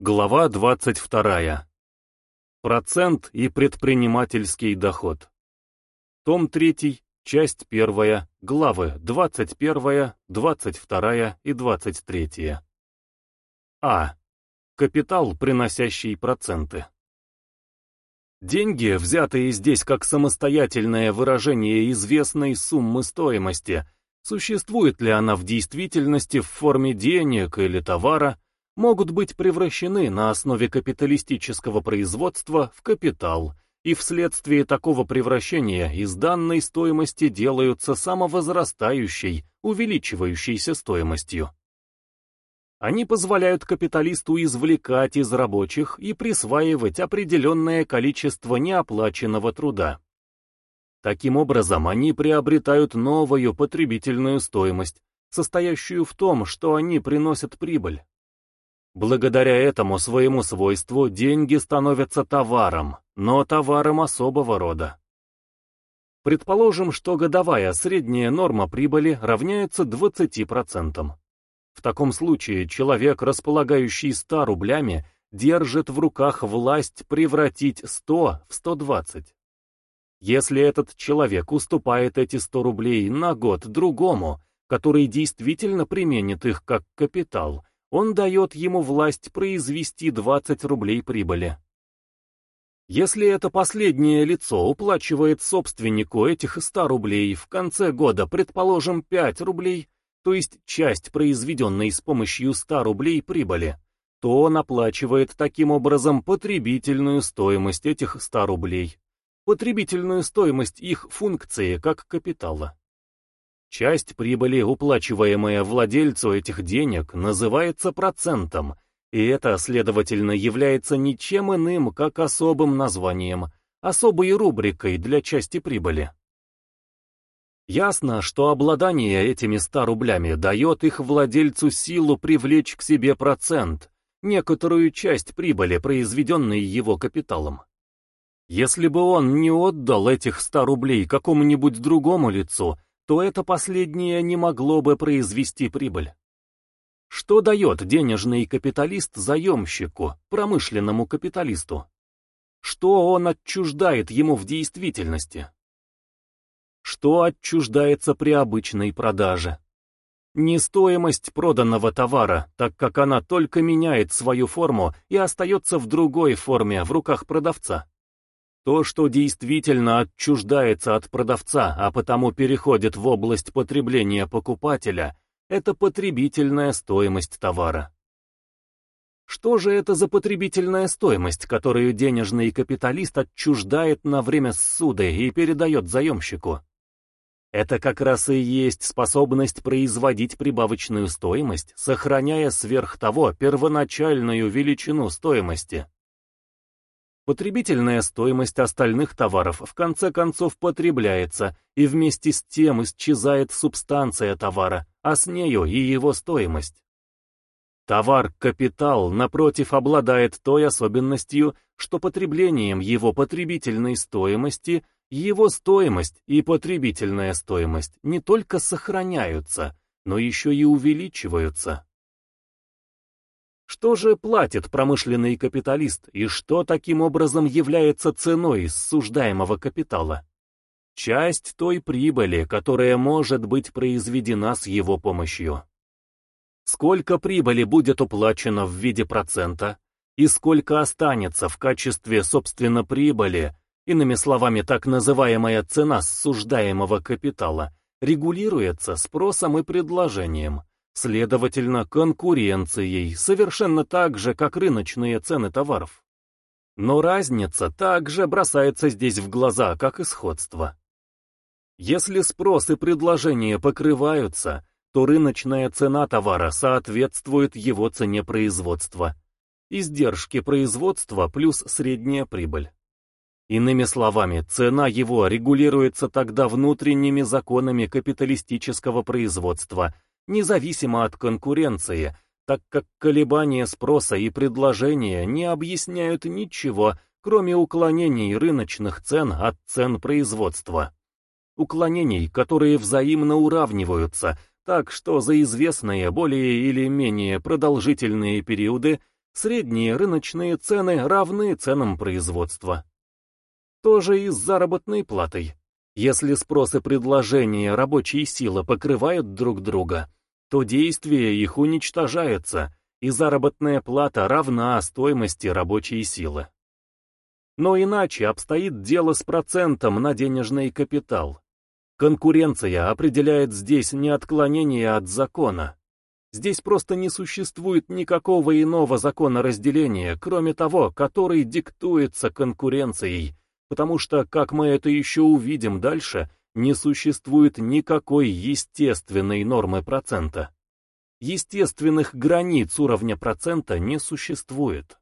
Глава 22. Процент и предпринимательский доход. Том 3, часть 1, главы 21, 22 и 23. А. Капитал, приносящий проценты. Деньги, взятые здесь как самостоятельное выражение известной суммы стоимости, существует ли она в действительности в форме денег или товара, могут быть превращены на основе капиталистического производства в капитал, и вследствие такого превращения из данной стоимости делаются самовозрастающей, увеличивающейся стоимостью. Они позволяют капиталисту извлекать из рабочих и присваивать определенное количество неоплаченного труда. Таким образом, они приобретают новую потребительную стоимость, состоящую в том, что они приносят прибыль. Благодаря этому своему свойству деньги становятся товаром, но товаром особого рода. Предположим, что годовая средняя норма прибыли равняется 20%. В таком случае человек, располагающий 100 рублями, держит в руках власть превратить 100 в 120. Если этот человек уступает эти 100 рублей на год другому, который действительно применит их как капитал, он дает ему власть произвести 20 рублей прибыли. Если это последнее лицо уплачивает собственнику этих 100 рублей в конце года, предположим, 5 рублей, то есть часть произведенной с помощью 100 рублей прибыли, то он оплачивает таким образом потребительную стоимость этих 100 рублей, потребительную стоимость их функции как капитала. Часть прибыли, уплачиваемая владельцу этих денег, называется процентом, и это, следовательно, является ничем иным, как особым названием, особой рубрикой для части прибыли. Ясно, что обладание этими 100 рублями дает их владельцу силу привлечь к себе процент, некоторую часть прибыли, произведенной его капиталом. Если бы он не отдал этих 100 рублей какому-нибудь другому лицу, то это последнее не могло бы произвести прибыль. Что дает денежный капиталист заемщику, промышленному капиталисту? Что он отчуждает ему в действительности? Что отчуждается при обычной продаже? Не стоимость проданного товара, так как она только меняет свою форму и остается в другой форме в руках продавца. То, что действительно отчуждается от продавца, а потому переходит в область потребления покупателя, это потребительная стоимость товара. Что же это за потребительная стоимость, которую денежный капиталист отчуждает на время ссуды и передает заемщику? Это как раз и есть способность производить прибавочную стоимость, сохраняя сверх того первоначальную величину стоимости. Потребительная стоимость остальных товаров в конце концов потребляется, и вместе с тем исчезает субстанция товара, а с нею и его стоимость. Товар-капитал, напротив, обладает той особенностью, что потреблением его потребительной стоимости его стоимость и потребительная стоимость не только сохраняются, но еще и увеличиваются. Что же платит промышленный капиталист и что таким образом является ценой суждаемого капитала? Часть той прибыли, которая может быть произведена с его помощью. Сколько прибыли будет уплачено в виде процента, и сколько останется в качестве, собственно, прибыли, иными словами, так называемая цена суждаемого капитала, регулируется спросом и предложением – следовательно, конкуренцией, совершенно так же, как рыночные цены товаров. Но разница также бросается здесь в глаза, как и сходство. Если спрос и предложение покрываются, то рыночная цена товара соответствует его цене производства. Издержки производства плюс средняя прибыль. Иными словами, цена его регулируется тогда внутренними законами капиталистического производства – независимо от конкуренции, так как колебания спроса и предложения не объясняют ничего, кроме уклонений рыночных цен от цен производства. Уклонений, которые взаимно уравниваются, так что за известные более или менее продолжительные периоды Средние рыночные цены равны ценам производства. Тоже и с заработной платой. Если спрос и предложение рабочей силы покрывают друг друга, то действие их уничтожается, и заработная плата равна стоимости рабочей силы. Но иначе обстоит дело с процентом на денежный капитал. Конкуренция определяет здесь не отклонение от закона. Здесь просто не существует никакого иного закона разделения, кроме того, который диктуется конкуренцией, потому что, как мы это еще увидим дальше, не существует никакой естественной нормы процента. Естественных границ уровня процента не существует.